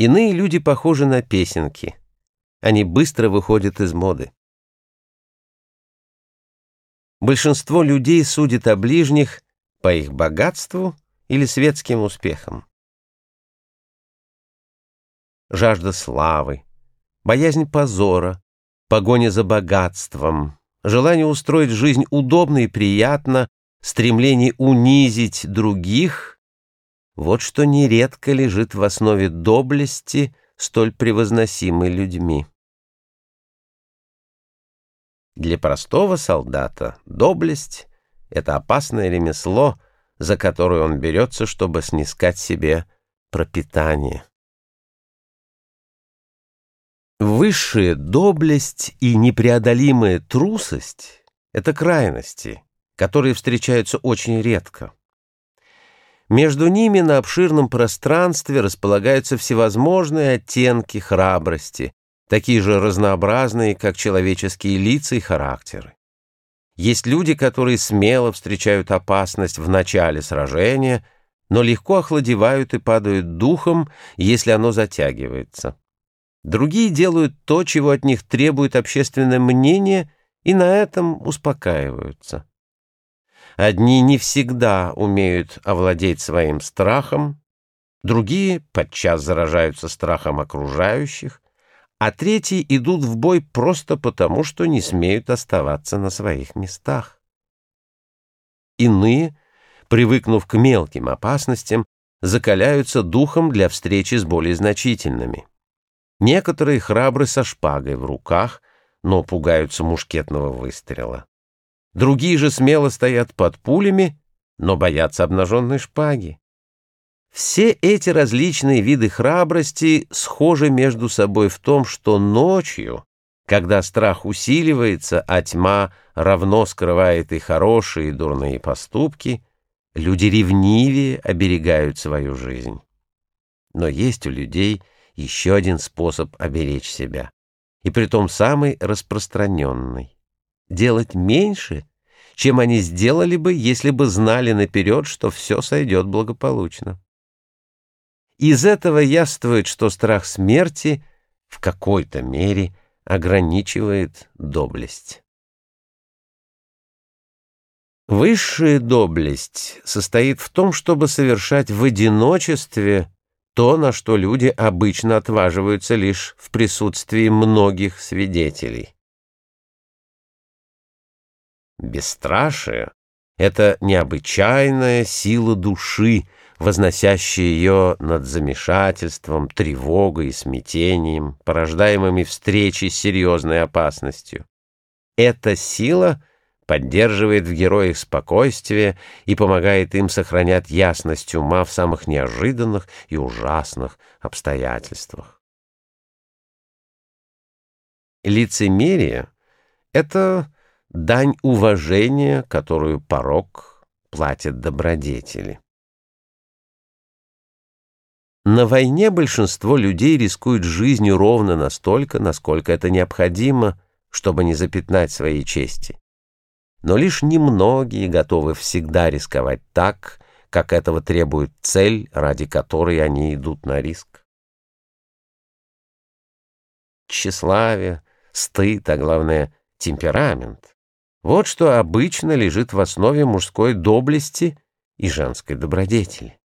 Иные люди похожи на песенки. Они быстро выходят из моды. Большинство людей судит о ближних по их богатству или светским успехам. Жажда славы, боязнь позора, погоня за богатством, желание устроить жизнь удобно и приятно, стремление унизить других вот что нередко лежит в основе доблести, столь превозносимой людьми. Для простого солдата доблесть — это опасное ремесло, за которое он берется, чтобы снискать себе пропитание. Высшая доблесть и непреодолимая трусость — это крайности, которые встречаются очень редко. Между ними на обширном пространстве располагаются всевозможные оттенки храбрости, такие же разнообразные, как человеческие лица и характеры. Есть люди, которые смело встречают опасность в начале сражения, но легко охладевают и падают духом, если оно затягивается. Другие делают то, чего от них требует общественное мнение, и на этом успокаиваются. Одни не всегда умеют овладеть своим страхом, другие подчас заражаются страхом окружающих, а третьи идут в бой просто потому, что не смеют оставаться на своих местах. Иные, привыкнув к мелким опасностям, закаляются духом для встречи с более значительными. Некоторые храбры со шпагой в руках, но пугаются мушкетного выстрела. Другие же смело стоят под пулями, но боятся обнаженной шпаги. Все эти различные виды храбрости схожи между собой в том, что ночью, когда страх усиливается, а тьма равно скрывает и хорошие, и дурные поступки, люди ревнивее оберегают свою жизнь. Но есть у людей еще один способ оберечь себя, и притом самый распространенный делать меньше, чем они сделали бы, если бы знали наперед, что все сойдет благополучно. Из этого яствует, что страх смерти в какой-то мере ограничивает доблесть. Высшая доблесть состоит в том, чтобы совершать в одиночестве то, на что люди обычно отваживаются лишь в присутствии многих свидетелей. Бесстрашие — это необычайная сила души, возносящая ее над замешательством, тревогой и смятением, порождаемыми встречей с серьезной опасностью. Эта сила поддерживает в героях спокойствие и помогает им сохранять ясность ума в самых неожиданных и ужасных обстоятельствах. Лицемерие — это дань уважения, которую порог платят добродетели. На войне большинство людей рискуют жизнью ровно настолько, насколько это необходимо, чтобы не запятнать своей чести. Но лишь немногие готовы всегда рисковать так, как этого требует цель, ради которой они идут на риск. Тщеславие, стыд, а главное — темперамент вот что обычно лежит в основе мужской доблести и женской добродетели.